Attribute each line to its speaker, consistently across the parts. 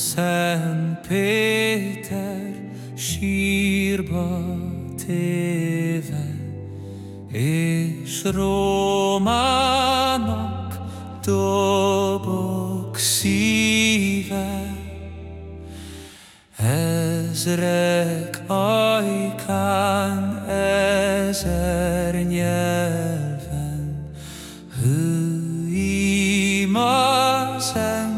Speaker 1: Szent Péter sírba téve, és Rómának dobok szíve. Ezrek ajkán ezer nyelven, hő imazeng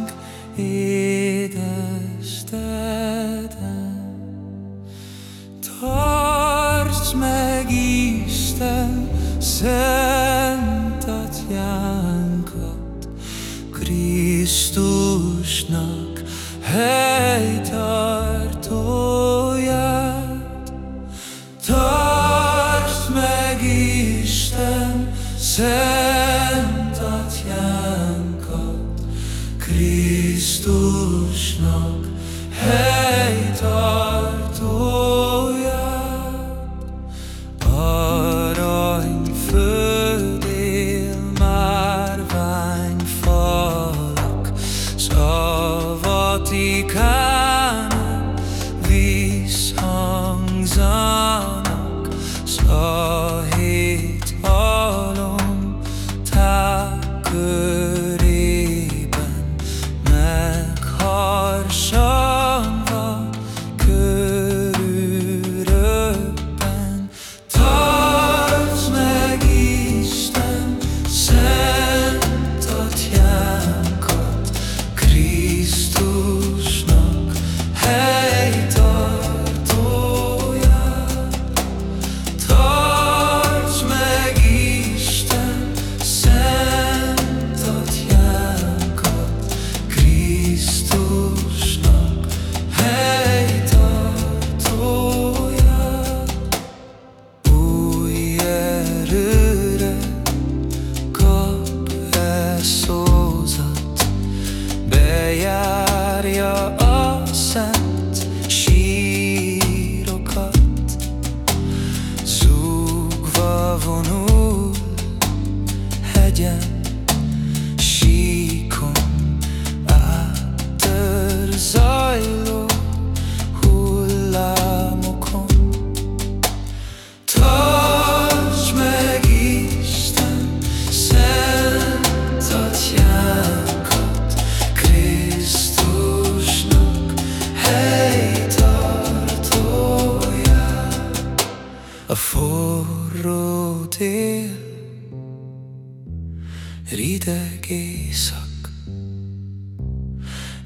Speaker 1: szent atyánkat, Krisztusnak helytartóját. Tarts meg Isten szent atyánkat, Krisztusnak helytartóját. Forró tél, rideg éjszak,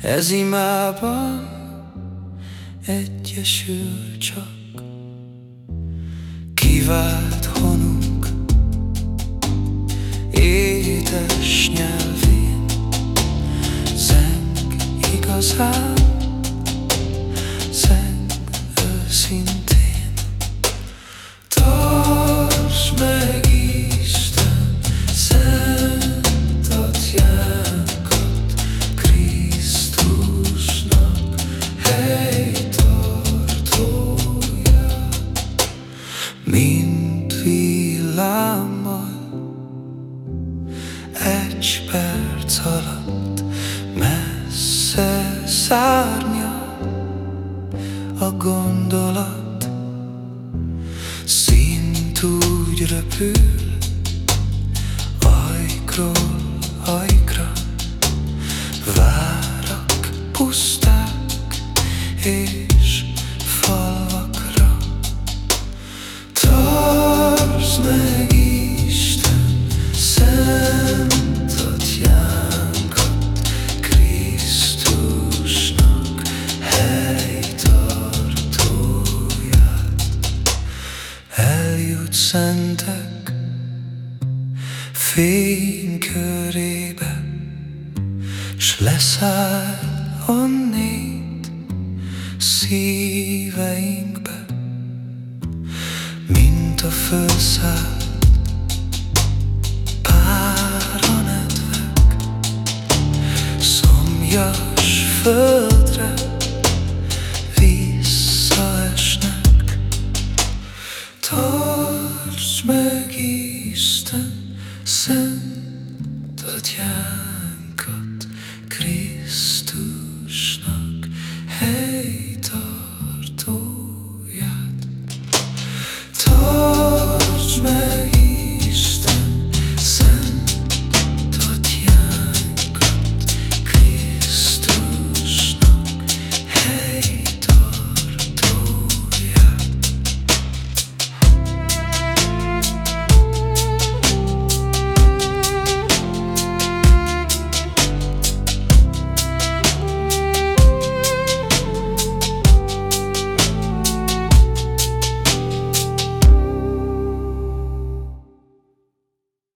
Speaker 1: ez imában egyesül csak. Kivált honunk édes nyelvén. Zeng igazán, zeng perc alatt messze szárnyal a gondolat. Szint úgy röpül ajkról ajkra. Várak puszták és Eljut szentek fénykörébe, s leszáll onnét szíveinkbe mint a fölszállt páranedvek, szomjas földre Sen tot jankot krīt.